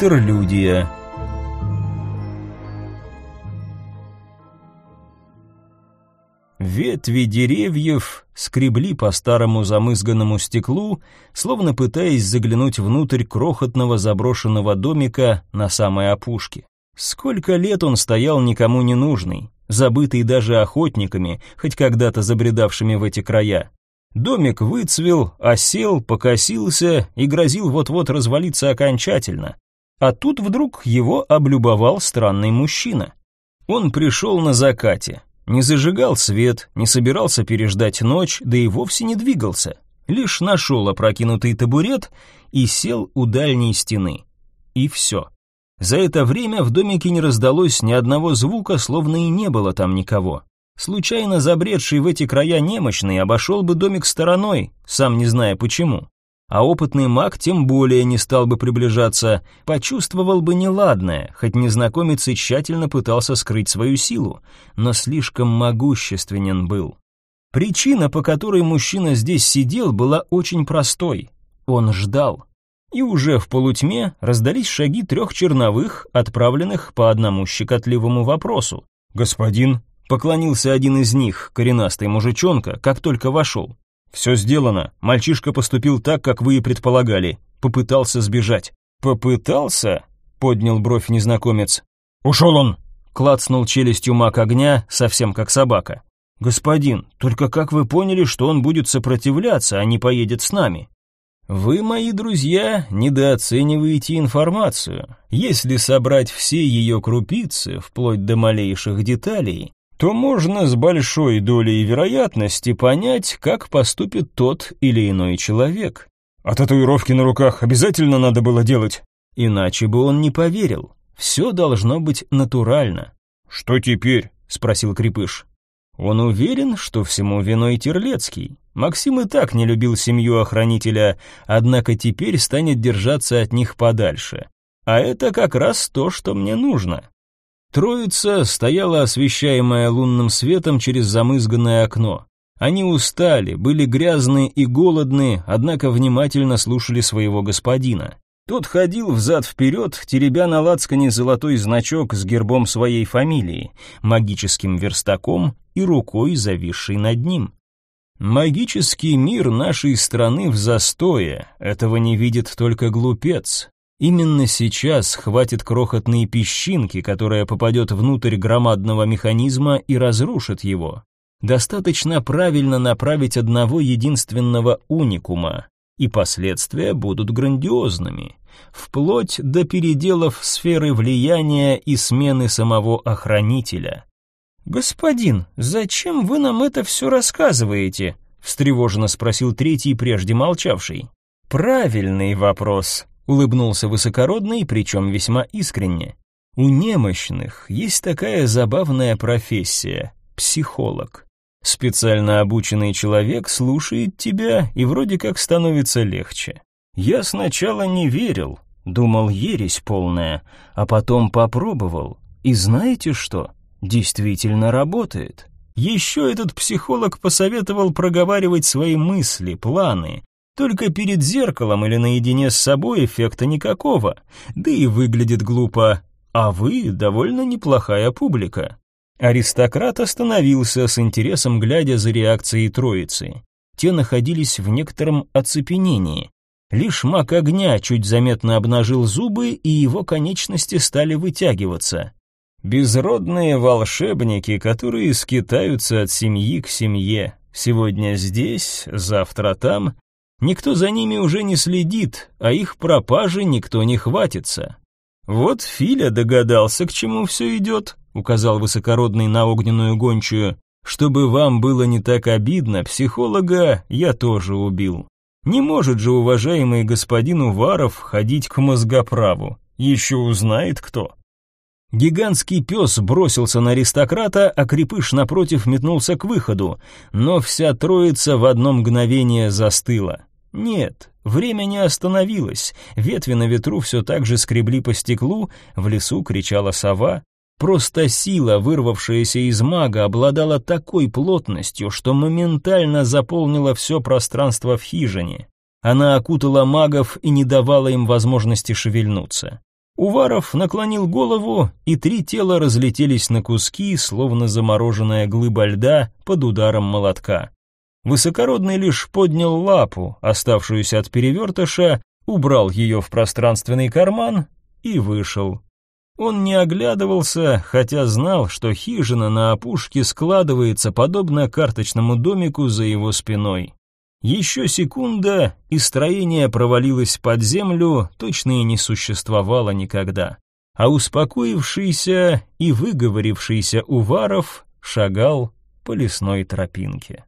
Интерлюдия Ветви деревьев скребли по старому замызганному стеклу, словно пытаясь заглянуть внутрь крохотного заброшенного домика на самой опушке. Сколько лет он стоял никому не нужный, забытый даже охотниками, хоть когда-то забредавшими в эти края. Домик выцвел, осел, покосился и грозил вот-вот развалиться окончательно. А тут вдруг его облюбовал странный мужчина. Он пришел на закате, не зажигал свет, не собирался переждать ночь, да и вовсе не двигался. Лишь нашел опрокинутый табурет и сел у дальней стены. И все. За это время в домике не раздалось ни одного звука, словно и не было там никого. Случайно забредший в эти края немощный обошел бы домик стороной, сам не зная почему. А опытный маг тем более не стал бы приближаться, почувствовал бы неладное, хоть незнакомец и тщательно пытался скрыть свою силу, но слишком могущественен был. Причина, по которой мужчина здесь сидел, была очень простой. Он ждал. И уже в полутьме раздались шаги трех черновых, отправленных по одному щекотливому вопросу. «Господин», — поклонился один из них, коренастый мужичонка, как только вошел. «Все сделано. Мальчишка поступил так, как вы и предполагали. Попытался сбежать». «Попытался?» — поднял бровь незнакомец. «Ушел он!» — клацнул челюстью маг огня, совсем как собака. «Господин, только как вы поняли, что он будет сопротивляться, а не поедет с нами?» Вы, мои друзья, недооцениваете информацию. Если собрать все ее крупицы, вплоть до малейших деталей, то можно с большой долей вероятности понять, как поступит тот или иной человек. А татуировки на руках обязательно надо было делать? Иначе бы он не поверил. Все должно быть натурально. «Что теперь?» — спросил Крепыш. Он уверен, что всему виной Терлецкий. Максим и так не любил семью охранителя, однако теперь станет держаться от них подальше. А это как раз то, что мне нужно. Троица стояла освещаемая лунным светом через замызганное окно. Они устали, были грязны и голодны, однако внимательно слушали своего господина. Тот ходил взад-вперед, теребя на лацкане золотой значок с гербом своей фамилии, магическим верстаком и рукой, зависшей над ним. Магический мир нашей страны в застое, этого не видит только глупец. Именно сейчас хватит крохотной песчинки, которая попадет внутрь громадного механизма и разрушит его. Достаточно правильно направить одного единственного уникума, и последствия будут грандиозными, вплоть до переделов сферы влияния и смены самого охранителя. «Господин, зачем вы нам это все рассказываете?» — встревоженно спросил третий, прежде молчавший. «Правильный вопрос», — улыбнулся высокородный, причем весьма искренне. «У немощных есть такая забавная профессия — психолог. Специально обученный человек слушает тебя и вроде как становится легче. Я сначала не верил, думал ересь полная, а потом попробовал. И знаете что? Действительно работает. Еще этот психолог посоветовал проговаривать свои мысли, планы. Только перед зеркалом или наедине с собой эффекта никакого. Да и выглядит глупо. А вы довольно неплохая публика. Аристократ остановился с интересом, глядя за реакцией троицы. Те находились в некотором оцепенении. Лишь маг огня чуть заметно обнажил зубы, и его конечности стали вытягиваться. Безродные волшебники, которые скитаются от семьи к семье. Сегодня здесь, завтра там. Никто за ними уже не следит, а их пропажи никто не хватится. Вот Филя догадался, к чему все идет указал высокородный на огненную гончую. Чтобы вам было не так обидно, психолога я тоже убил. Не может же уважаемый господин Уваров ходить к мозгоправу. Еще узнает кто. Гигантский пес бросился на аристократа, а крепыш напротив метнулся к выходу, но вся троица в одно мгновение застыла. Нет, время не остановилось, ветви на ветру все так же скребли по стеклу, в лесу кричала сова, Просто сила, вырвавшаяся из мага, обладала такой плотностью, что моментально заполнила все пространство в хижине. Она окутала магов и не давала им возможности шевельнуться. Уваров наклонил голову, и три тела разлетелись на куски, словно замороженная глыба льда под ударом молотка. Высокородный лишь поднял лапу, оставшуюся от перевертыша, убрал ее в пространственный карман и вышел. Он не оглядывался, хотя знал, что хижина на опушке складывается подобно карточному домику за его спиной. Еще секунда, и строение провалилось под землю, точно и не существовало никогда. А успокоившийся и выговорившийся Уваров шагал по лесной тропинке.